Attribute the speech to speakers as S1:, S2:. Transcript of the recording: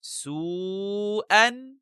S1: سوءا